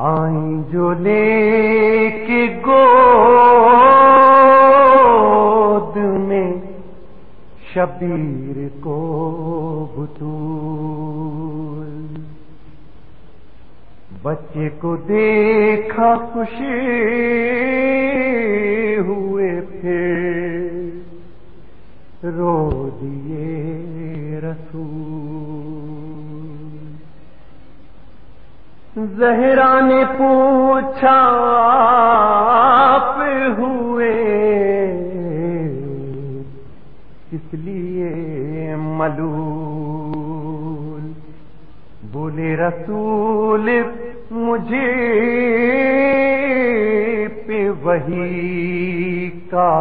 آئیں جو لے کے گود میں شبیر کو بطول۔ بچے کو دیکھا خوشی زہرا نے پوچھا آپ ہوئے کس لیے ملول؟ بولے رسول، مجھے پہ وہی کا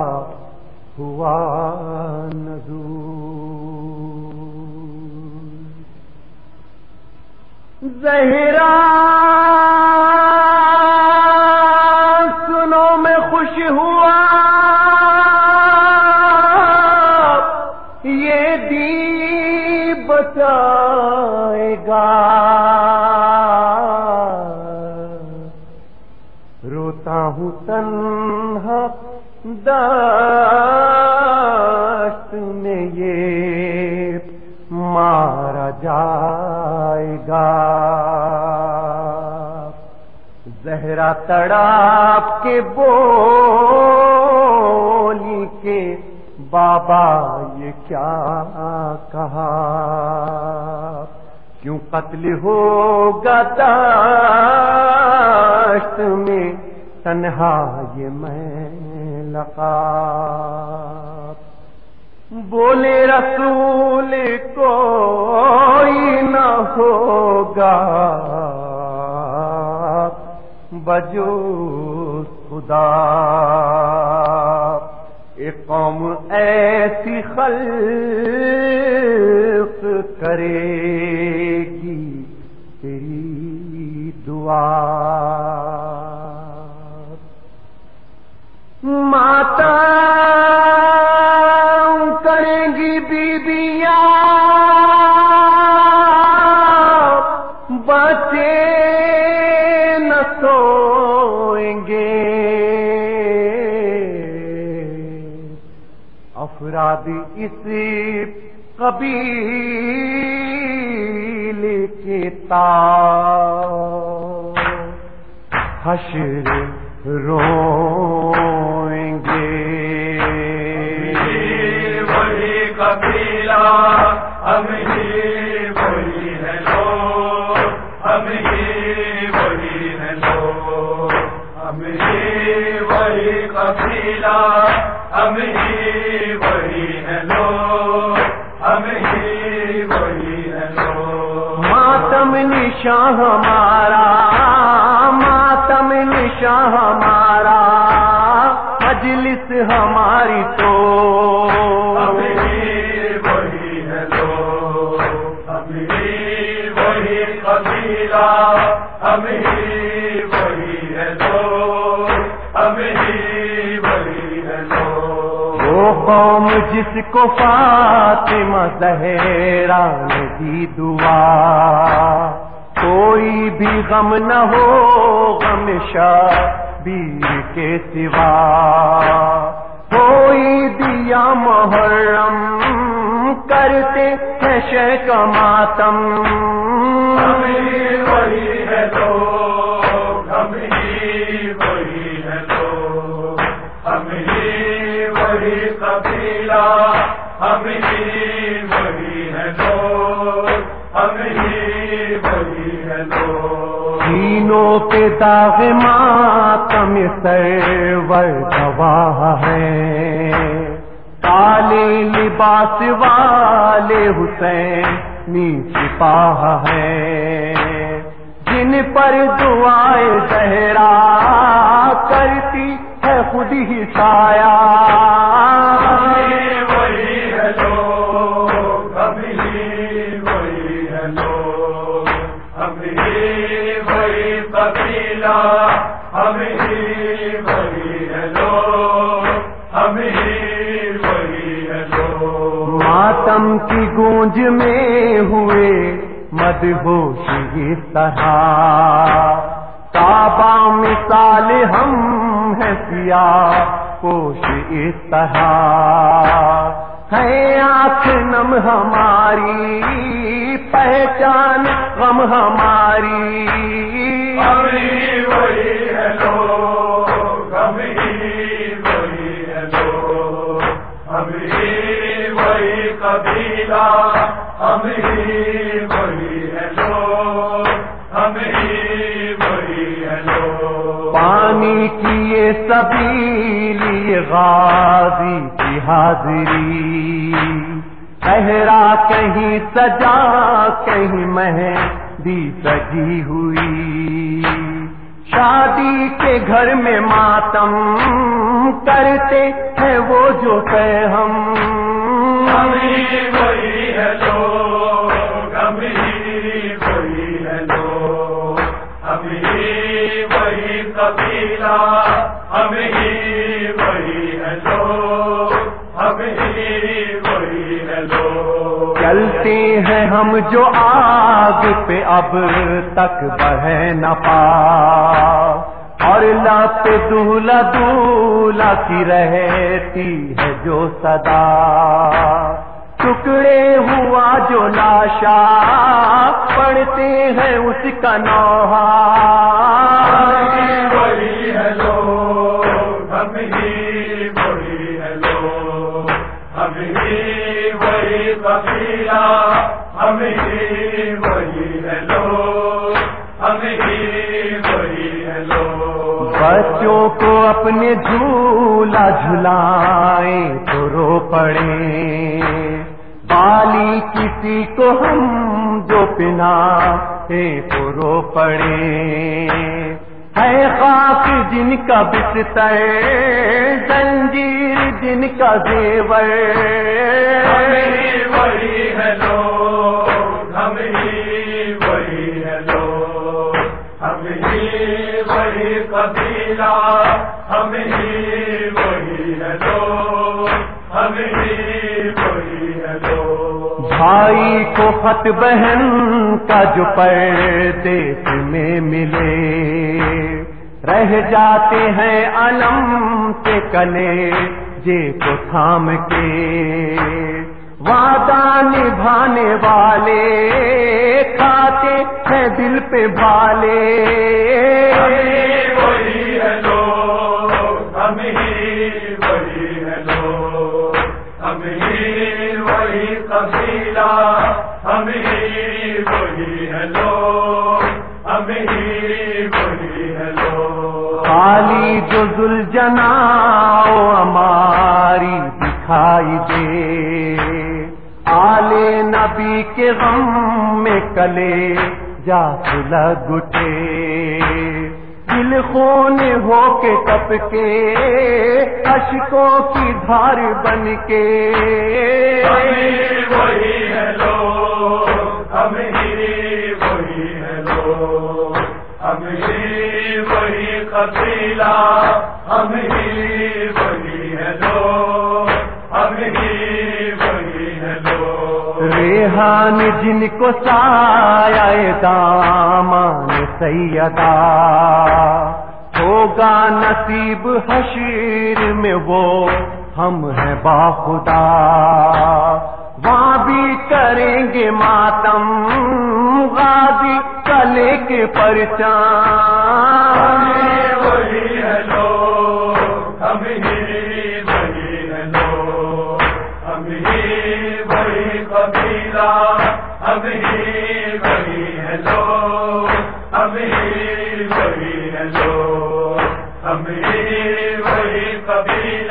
ہوا نظور زہرا۔ سنو میں خوش ہوا۔ یہ دی بچائے گا۔ روتا ہوں تنہا داشت میں یہ مارا جائے گا۔ زہرا تڑاپ کے بولی کے بابا یہ کیا کہا؟ کیوں قتل ہوگا داشت میں؟ تنہا یہ میں لقا بولے رسول، کوئی نہ ہوگا۔ بجو خدا۔ ایک قوم ایسی خلق کرے۔ سوئیں گے۔ افراد اس قبیل کے تا حشر روئیں گے۔ وہی قبیلہ، ہم ہی وہی ہے لو ہم ہی ملا، ہم ہی وہی ہیں لو ہم ہی وہی ہیں لو ماتم نشاں ہمارا، ماتم نشاں ہمارا، مجلس ہماری تو۔ وہ قوم جس کو فاطمہ زہرا نے دی دعا۔ کوئی بھی غم نہ ہو، غم شبیر کے سوا۔ کوئی دیا محرم کرتے ہیں شہ کا ماتم۔ ہم ہی وہی ہے لو ہم ہی وہی ہے تینوں کے داغ ماتم سرور گواہ ہے کالے لباس والے حسین سپاہ ہے جن پر دعائیں زہرا کرتی ہے خود ہی سایہ۔ ہی وہی قبیلہ ہم ہی وہی لو ہم ہی لو ماتم کی گونج میں ہوئے مدہوش اس طرح۔ با مثال ہم ہیں سیاہ پوش اس طرح۔ ہے آنکھ نم ہماری پہچان غم ہماری۔ وہی ہے وہی ہے لوگ ابھی وہی قبیلہ ہے لوگ ابھی وہی ہے پانی کی سبیلی غازی حاضری۔ چہرا کہیں سجا، کہیں مہندی سجی ہوئی۔ شادی کے گھر میں ماتم کرتے ہیں وہ جو کہ ہم۔ ابھی وہی ہے لوگ ابھی وہی ہے لوگ ابھی وہی قبیلہ ابھی لوگ ہیں ہم جو آگ پہ اب تک بڑھے نہ پا اور لات دولہ دولہ کی رہتی ہے جو صدا ٹکڑے ہوا جو لاشا پڑتے ہیں اس کا نوحہ ابھی وہی ہے لوگ ابھی وہی ہے لوگ۔ بچوں کو اپنے جھولا جھلائیں تو رو پڑے بالی کسی کو ہم جو پنا تو رو پڑے ہے خاک جن کا بستر زنجیر جن کا زیور۔ وہی ہے وہی ہے بھائی کو خط بہن کا جو پردیس میں ملے، رہ جاتے ہیں علم سے کلے جے کو تھام کے۔ وعدہ نبھانے والے کھاتے ہیں دل پہ بالے۔ خالی جو ذل جناؤ ہماری دکھائی دے۔ آلے نبی کے غم میں کلے جا لگ اٹھے دل خون ہو کے کپ کے اشکوں کی دھار بن کے۔ وہی وہی قبیلہ ابھی وہی ہے لوگ ابھی وہی ہے لوگ۔ ریحان جن کو سایہ دامان سیدا ہوگا نصیب حشیر میں وہ ہم ہیں باخدا۔ وہاں بھی کریں گے ماتم، غازی کلے کے پرچان۔ ابھی وہی ہے لوگ ابھی وہی ہے لوگ ابھی وہی قبیلہ